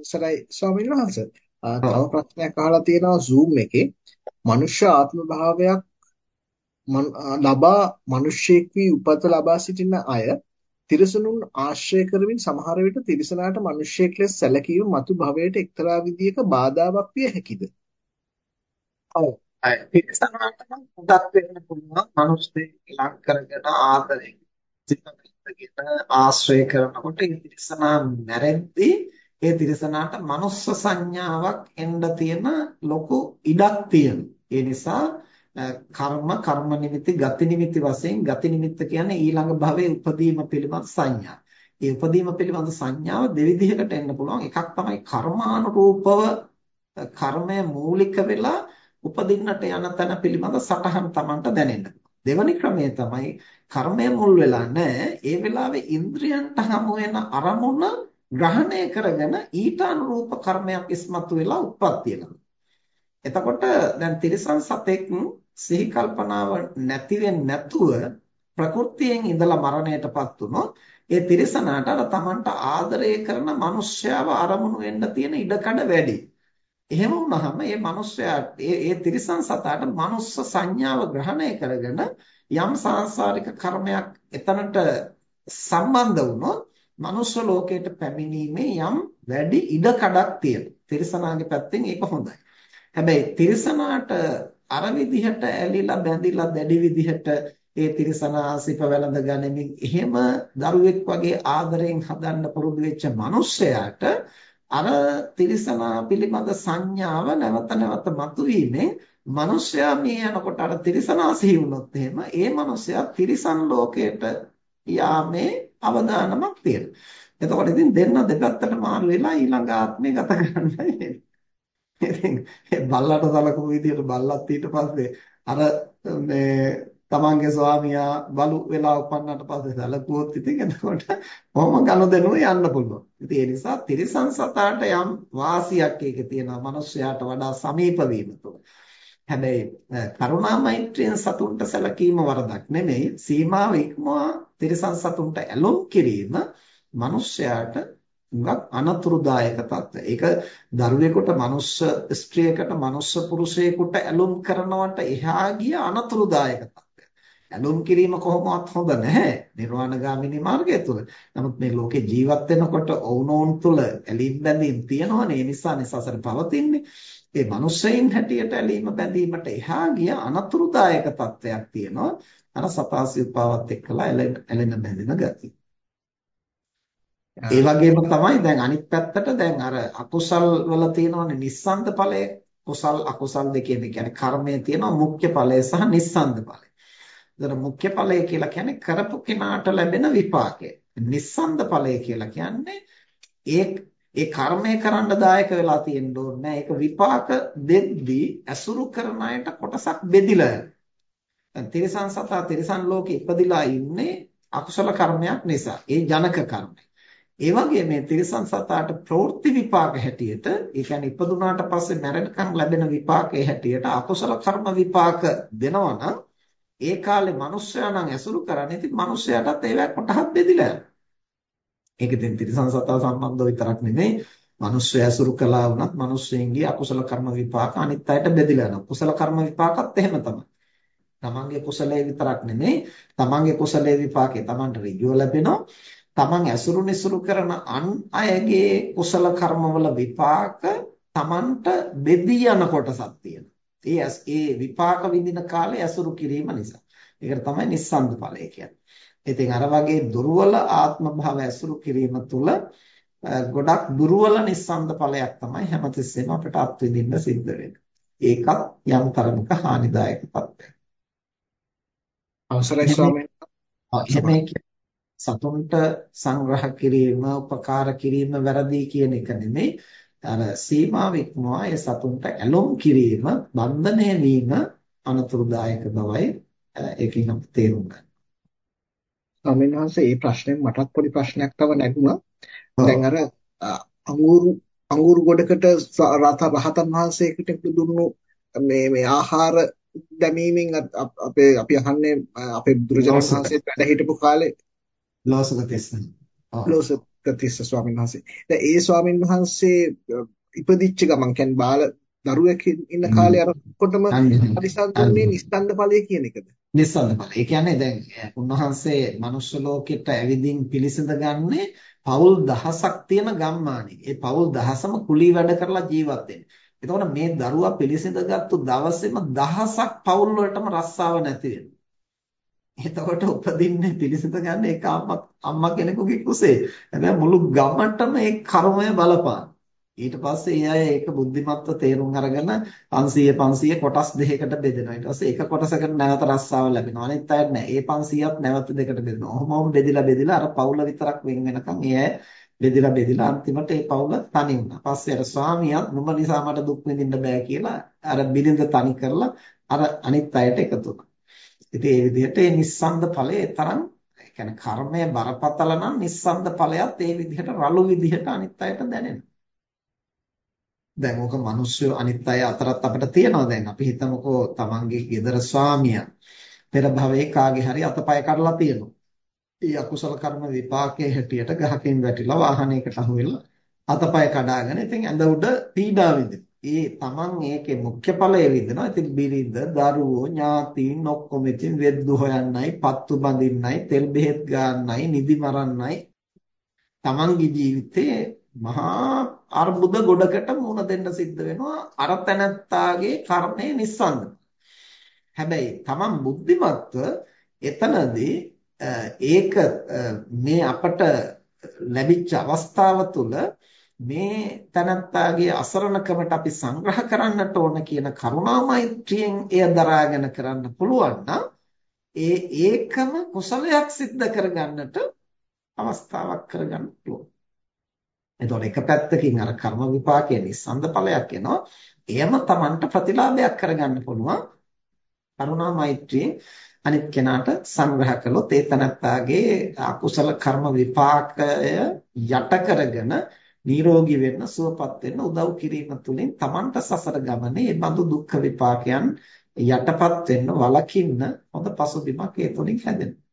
අවසරයි ස්වාමීන් වහන්සේ. තව ප්‍රශ්නයක් අහලා තියෙනවා Zoom එකේ. මනුෂ්‍ය ආත්ම භාවයක් ලබා මිනිසෙක් වී උපත ලබා සිටින අය තිරසනුන් ආශ්‍රය කරමින් සමහර විට තිරසනාට මිනිසෙක් ලෙස සැලකීම මතු භවයට එක්තරා විදියක බාධාවක් විය හැකිද? ඔව්. තිරසනාට නම් උදක් වෙන්න පුළුවන් මිනිස්සෙක් ලං කරගෙන ආදරෙන් සිතකට ආශ්‍රය කරනකොට ඒ තිරසනා මැරෙද්දී ඒ තිරසනාට මනුස්ස සංඥාවක් එන්න තියෙන ලොකු ඉඩක් තියෙනවා. ඒ නිසා කර්ම කර්ම නිමිති ගති නිමිති වශයෙන් ගති නිමිත්ත කියන්නේ ඊළඟ භවයේ උපදීම පිළිබඳ සංඥා. ඒ උපදීම පිළිබඳ සංඥාව දෙවිධයකට එන්න පුළුවන්. එකක් තමයි කර්මානුරූපව කර්මය මූලික වෙලා උපදින්නට යන තැන පිළිබඳ සටහන් Tamanට දැනෙන්න. දෙවැනි ක්‍රමය තමයි කර්මය මුල් වෙලා නැහැ. ඒ වෙලාවේ ඉන්ද්‍රියන්ට හමු වෙන අරමුණ ග්‍රහණය කරගෙන ඊට අනුරූප කර්මයක් ඉස්මතු වෙලා උත්පත්ති එතකොට දැන් තිරිසන් සතෙක් සිහි කල්පනාව නැති නැතුව ප්‍රകൃතියෙන් ඉඳලා මරණයටපත් වුණොත් ඒ තිරිසනාට අර තමන්ට ආදරය කරන මිනිස්යාව අරමුණු වෙන්න තියෙන ඉඩකඩ වැඩි. එහෙම වුණාම මේ මිනිස්යාට ඒ ඒ තිරිසන් සතාට මනුස්ස සංඥාව ග්‍රහණය කරගෙන යම් සාංශාරික කර්මයක් එතනට සම්බන්ධ වුණොත් මනුස්ස ලෝකයට පැමිණීමේ යම් වැඩි ඉඩකඩක් තියෙනවා. තිරිසනාගේ පැත්තෙන් ඒක හොඳයි. හැබැයි තිරිසනාට අර විදිහට ඇලිලා බැඳිලා දැඩි විදිහට ඒ තිරිසනා සිප වැළඳ ගනිමින් එහෙම දරුවෙක් වගේ ආදරෙන් හදන්න පුරුදු වෙච්ච මිනිස්සයාට අර තිරිසනා පිළිබඳ සංඥාව නැවත නැවත මතුවීමෙන් මිනිස්සයා මේ යනකොට අර තිරිසනා සිහි වුණොත් එහෙම ඒ මිනිස්සයා තිරිසන් ලෝකයට යාමේ අවදානමක් තියෙනවා. එතකොට ඉතින් දෙන්න දෙපැත්තට මාරු වෙලා ඊළඟ ආත්මේ ගත කරන්නයි ඉතින් බල්ලට සලකපු විදිහට බල්ලත් ඊට පස්සේ අර මේ තමන්ගේ ස්වාමියා බලු වෙලා උපන්නට පස්සේ සැලකුවොත් ඉතින් එතකොට කොහොම ගනුදෙනුව යන්න පුළුවන්. ඉතින් ඒ නිසා තිරිසන් සතාට යම් වාසියක් ඒකේ තියෙනවා. මිනිස්යාට වඩා සමීප වීම තුළ. හැබැයි කරුණා මෛත්‍රියෙන් සතුන්ට සැලකීම වරදක් නෙමෙයි. සීමාව ඉක්මවා තිරිසන් සතුන්ට ඇලොම් කිරීම මිනිස්යාට හුඟක් අනතුරුදායක තත්ත්වය. ඒක දරුවෙකුට මනුස්ස ස්ත්‍රියකට මනුස්ස පුරුෂයෙකුට ඇලුම් කරනවට එහා ගිය අනතුරුදායක තත්ත්වය. ඇලුම් කිරීම කොහොමවත් හොඳ නැහැ. නිර්වාණගාමිනී මාර්ගය තුල. නමුත් මේ ලෝකේ ජීවත් වෙනකොට ඔවුනෝන් තුල ඇලීම් බැඳීම් තියෙනවනේ. ඒ නිසානේ සසර පවතින්නේ. ඒ මනුස්සයින් හැටියට ඇලීම බැඳීමට එහා ගිය අනතුරුදායක තත්ත්වයක් තියෙනවා. අර සතාසි උපාවත් එක්කලා ඇලෙන බැඳෙන ගතිය. ඒ වගේම තමයි දැන් අනිත් පැත්තට දැන් අර අකුසල් වල තියෙනවනේ නිස්සන්ද ඵලය කුසල් අකුසල් දෙකේම කියන්නේ කර්මයේ තියෙනවා මුඛ්‍ය ඵලය සහ නිස්සන්ද ඵලය. ඒතර මුඛ්‍ය ඵලය කියලා කියන්නේ කරපු කෙනාට ලැබෙන විපාකය. නිස්සන්ද ඵලය කියලා කියන්නේ ඒ ඒ කර්මය කරන්න දායක වෙලා තියෙන්න ඕනේ ඒක විපාක දෙද්දී ඇසුරු කරන අයට කොටසක් බෙදිලා යනවා. තිරිසන් සතා තිරිසන් ලෝකේ ඉපදිලා ඉන්නේ අකුසල කර්මයක් නිසා. ඒ ජනක කර්මය. ඒ වගේ මේ තිරිසන් සතාට ප්‍රවෘත්ති විපාක හැටියට, ඒ කියන්නේ ඉපදුනාට පස්සේ මැරෙනකම් ලැබෙන විපාකයේ හැටියට අකුසල කර්ම විපාක දෙනවා නම් ඒ කාලේ මිනිස්සයා නම් ඇසුරු කරන්නේ ඉතින් මිනිස්සයාටත් ඒවා කොටහක් බෙදිලා යනවා. ඒක ඉතින් තිරිසන් සතා සම්බන්ධව විතරක් නෙමෙයි මිනිස්සු ඇසුරු කළා වුණත් මිනිස්සුන්ගේ අකුසල කර්ම විපාක අනිත් අයට බෙදලා යනවා. කුසල කර්ම විපාකත් එහෙම තමයි. තමන්ගේ කුසලයේ විතරක් නෙමෙයි තමන්ගේ කුසලයේ විපාකේ තමන්ට ඍජුව ලැබෙනවා. තමන් ඇසුරු නිසුරු කරන අන් අයගේ කුසල කර්මවල විපාක තමන්ට බෙදී යන කොටසක් තියෙනවා. ඒ ඒ විපාක විඳින කාලේ ඇසුරු කිරීම නිසා. ඒකට තමයි නිස්සන්ද ඵලය කියන්නේ. ඉතින් අර වගේ දුර්වල ආත්ම භාව ඇසුරු කිරීම තුළ ගොඩක් දුර්වල නිස්සන්ද ඵලයක් තමයි හැමතිස්සෙම අපිට අත්විඳින්න සිද්ධ වෙන්නේ. ඒකත් යම් තරමක හානිදායක තත්ත්වයක්. අවසරයි ස්වාමීන්. සතුන්ට සංග්‍රහ කිරීම, උපකාර කිරීම වැරදි කියන එක නෙමෙයි. අර සීමාව ඉක්මවා ඒ සතුන්ට ඇලොම් කිරීම, බන්ධනය වීම අනතුරුදායක බවයි ඒකෙන් අපි තේරුම් ගන්න. ස්වාමීන් මේ ප්‍රශ්නේ මටත් පොඩි ප්‍රශ්නයක් තව නැගුණා. දැන් අර අඟුරු අඟුරු ගොඩකට රත රහතන් වහන්සේකට දුන්නු මේ මේ ආහාර දැමීමෙන් අපේ අපි අහන්නේ අපේ බුදුරජාණන් වහන්සේ වැඩ හිටපු කාලේ ලෝසක තෙස්සන. ලෝසක ධම්මිකතිස්ස ස්වාමීන් වහන්සේ. දැන් ඒ ස්වාමීන් වහන්සේ ඉපදිච්ච ගමන් කියන්නේ බාල දරුවෙක් ඉන්න කාලේ අර ඔක්කොටම පරිසම් දුන්නේ නිස්සන්ද ඵලය කියන එකද? නිස්සන්ද ඵලය. ඒ කියන්නේ දැන් උන්වහන්සේ මනුෂ්‍ය ලෝකෙට ඇවිදින් පිළිසඳ ගන්නේ පවුල් දහසක් තියෙන ගම්මානේ. ඒ පවුල් දහසම කුලී වැඩ කරලා ජීවත් වෙන්නේ. එතකොට මේ දරුවා පිළිසඳගත්තු දවසේම දහසක් පවුල් වලටම රස්සාව නැති වෙනවා. එතකොට උපදින්නේ පිළිසඳ ගන්න එක අම්මා අම්මා කෙනෙකුගේ කුසේ. හැබැයි මුළු ගමටම ඒ කර්මය බලපාන. ඊට පස්සේ ඒ අය ඒක බුද්ධිමත්ව තේරුම් අරගෙන 500 500 කොටස් දෙකකට බෙදෙනවා. ඊට පස්සේ එක කොටසකට නැවත රස්සාව ලැබෙනවා. අනිත් අයට නෑ. ඒ 500ත් නැවත දෙකට බෙදෙනවා. ඔහොමම බෙදිලා බෙදිලා අර පවුල විතරක් වෙන් වෙනකම් ඒ අය බෙදිලා බෙදිලා අන්තිමට ඒ පවුල තනි වුණා. පස්සේ අර ස්වාමියාත් නුඹ නිසා මට දුක් විඳින්න බෑ කියලා අර බිරිඳ තනි කරලා අර අනිත් අයට එකතු වුණා. ඉතින් ඒ විදිහට ඒ නිස්සන්ද ඵලයේ තරම් ඒ කියන්නේ කර්මය බරපතල නම් නිස්සන්ද ඵලයත් ඒ විදිහට රළු විදිහට අනිත් අයට දැනෙනවා. දැන් ඕක මිනිස්සු අනිත් අය අතරත් අපිට තියෙනවා දැන් අපි හිතමුකෝ තමන්ගේ ගෙදර ස්වාමියා පෙර භවයේ කාගේ හරි අතපය කඩලා තියෙනවා. ඒ අකුසල කර්ම විපාකයේ හැටියට ගහකින් වැටිලා වාහනයකට අහු වෙලා අතපය කඩාගෙන ඉතින් ඇඳ උඩ පීඩා විඳිනවා. ඒ තමන් ඒකේ මුඛ්‍ය ඵලය විඳිනවා. ඉතින් බිරිඳ, දරුවෝ, ඥාතීන් ඔක්කොම ඉතින් වෙද්දු හොයන්නයි, පත්තු බඳින්නයි, තෙල් බෙහෙත් ගන්නයි, නිදි මරන්නයි තමන්ගේ ජීවිතේ මහා අර්බුද ගොඩකට මුහුණ දෙන්න සිද්ධ වෙනවා අර තැනත්තාගේ කර්මය නිස්සන්ද. හැබැයි තමන් බුද්ධිමත්ව එතනදී ඒක මේ අපට ලැබිච්ච අවස්ථාව තුළ මේ තනත්තාගේ අසරණකමට අපි සංග්‍රහ කරන්නට ඕන කියන කරුණා මෛත්‍රියෙන් එය දරාගෙන කරන්න පුළුවන් නම් ඒ ඒකම කුසලයක් සිද්ධ කරගන්නට අවස්ථාවක් කරගන්න පුළුවන්. එතකොට එක පැත්තකින් අර කර්ම විපාකයේ නිස්සන්ද ඵලයක් එනවා. එයම Tamanට ප්‍රතිලාභයක් කරගන්න පුළුවන්. කරුණා මෛත්‍රියෙන් අනිත් කෙනාට සංග්‍රහ කළොත් ඒ තනත්තාගේ අකුසල කර්ම විපාකය යට කරගෙන නිරෝගී වෙන්න සුවපත් වෙන්න උදව් කිරීම තුළින් Tamanට සසර ගමනේ මේ බඳු දුක්ඛ විපාකයන් යටපත් වෙන්න වළකින්න හොඳ පසුබිමක් ඒ තුළින් හැදෙනවා.